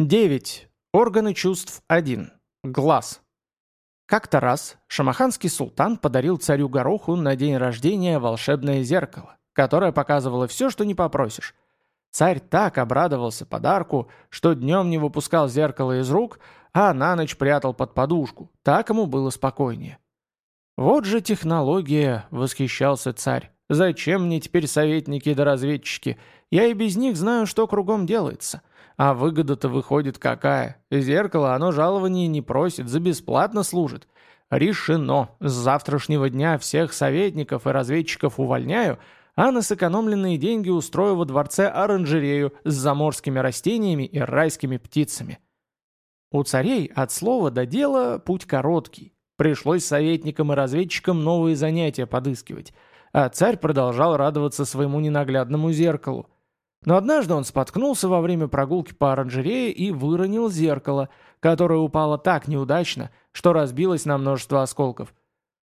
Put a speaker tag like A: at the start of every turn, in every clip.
A: 9. Органы чувств 1. Глаз. Как-то раз шамаханский султан подарил царю Гороху на день рождения волшебное зеркало, которое показывало все, что не попросишь. Царь так обрадовался подарку, что днем не выпускал зеркало из рук, а на ночь прятал под подушку, так ему было спокойнее. «Вот же технология!» — восхищался царь. «Зачем мне теперь советники да разведчики? Я и без них знаю, что кругом делается. А выгода-то выходит какая? Зеркало, оно жалование не просит, за бесплатно служит. Решено. С завтрашнего дня всех советников и разведчиков увольняю, а на сэкономленные деньги устрою во дворце оранжерею с заморскими растениями и райскими птицами. У царей от слова до дела путь короткий. Пришлось советникам и разведчикам новые занятия подыскивать. А царь продолжал радоваться своему ненаглядному зеркалу. Но однажды он споткнулся во время прогулки по оранжерее и выронил зеркало, которое упало так неудачно, что разбилось на множество осколков.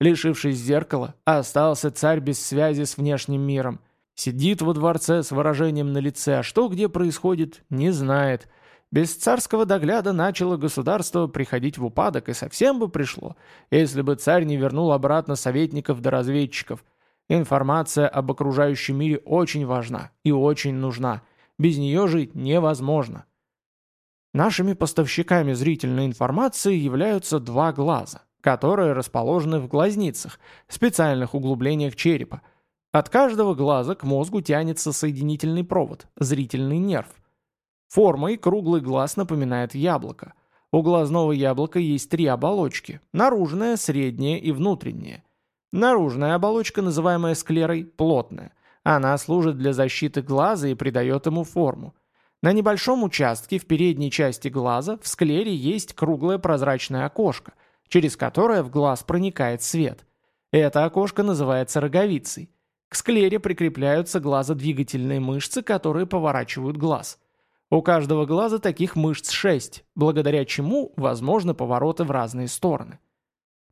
A: Лишившись зеркала, остался царь без связи с внешним миром. Сидит во дворце с выражением на лице, а что где происходит, не знает. Без царского догляда начало государство приходить в упадок, и совсем бы пришло, если бы царь не вернул обратно советников да разведчиков – Информация об окружающем мире очень важна и очень нужна. Без нее жить невозможно. Нашими поставщиками зрительной информации являются два глаза, которые расположены в глазницах, специальных углублениях черепа. От каждого глаза к мозгу тянется соединительный провод, зрительный нерв. Формой круглый глаз напоминает яблоко. У глазного яблока есть три оболочки – наружная, средняя и внутренняя – Наружная оболочка, называемая склерой, плотная. Она служит для защиты глаза и придает ему форму. На небольшом участке в передней части глаза в склере есть круглое прозрачное окошко, через которое в глаз проникает свет. Это окошко называется роговицей. К склере прикрепляются глазодвигательные мышцы, которые поворачивают глаз. У каждого глаза таких мышц 6, благодаря чему возможны повороты в разные стороны.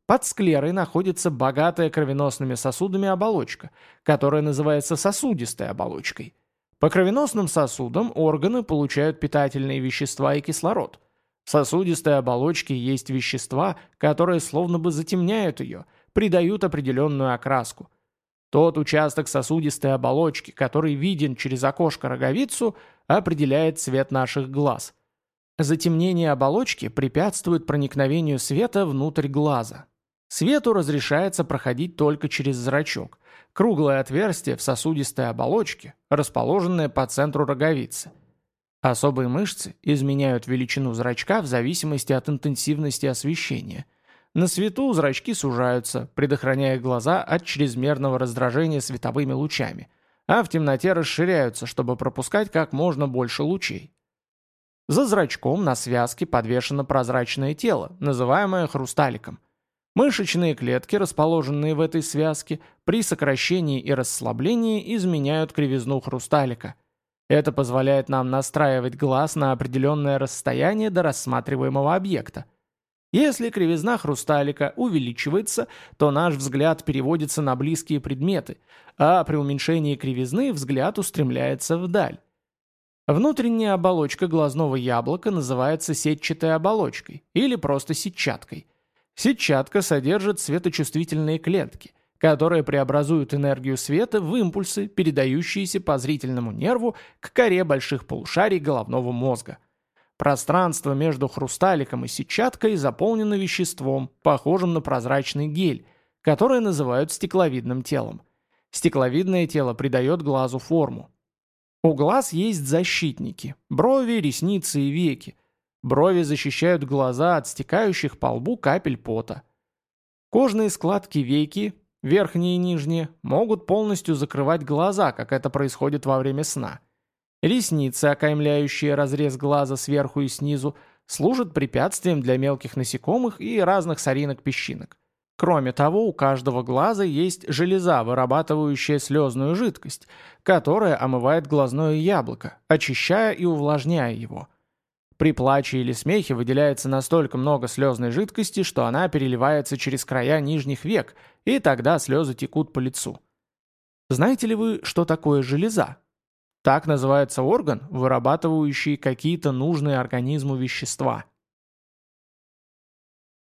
A: Под склерой находится богатая кровеносными сосудами оболочка, которая называется сосудистой оболочкой. По кровеносным сосудам органы получают питательные вещества и кислород. В сосудистой оболочке есть вещества, которые словно бы затемняют ее, придают определенную окраску. Тот участок сосудистой оболочки, который виден через окошко роговицу, определяет цвет наших глаз. Затемнение оболочки препятствует проникновению света внутрь глаза, Свету разрешается проходить только через зрачок, круглое отверстие в сосудистой оболочке, расположенное по центру роговицы. Особые мышцы изменяют величину зрачка в зависимости от интенсивности освещения. На свету зрачки сужаются, предохраняя глаза от чрезмерного раздражения световыми лучами, а в темноте расширяются, чтобы пропускать как можно больше лучей. За зрачком на связке подвешено прозрачное тело, называемое хрусталиком – Мышечные клетки, расположенные в этой связке, при сокращении и расслаблении изменяют кривизну хрусталика. Это позволяет нам настраивать глаз на определенное расстояние до рассматриваемого объекта. Если кривизна хрусталика увеличивается, то наш взгляд переводится на близкие предметы, а при уменьшении кривизны взгляд устремляется вдаль. Внутренняя оболочка глазного яблока называется сетчатой оболочкой или просто сетчаткой. Сетчатка содержит светочувствительные клетки, которые преобразуют энергию света в импульсы, передающиеся по зрительному нерву к коре больших полушарий головного мозга. Пространство между хрусталиком и сетчаткой заполнено веществом, похожим на прозрачный гель, которое называют стекловидным телом. Стекловидное тело придает глазу форму. У глаз есть защитники – брови, ресницы и веки – Брови защищают глаза от стекающих по лбу капель пота. Кожные складки веки, верхние и нижние, могут полностью закрывать глаза, как это происходит во время сна. Ресницы, окаймляющие разрез глаза сверху и снизу, служат препятствием для мелких насекомых и разных соринок-песчинок. Кроме того, у каждого глаза есть железа, вырабатывающая слезную жидкость, которая омывает глазное яблоко, очищая и увлажняя его. При плаче или смехе выделяется настолько много слезной жидкости, что она переливается через края нижних век, и тогда слезы текут по лицу. Знаете ли вы, что такое железа? Так называется орган, вырабатывающий какие-то нужные организму вещества.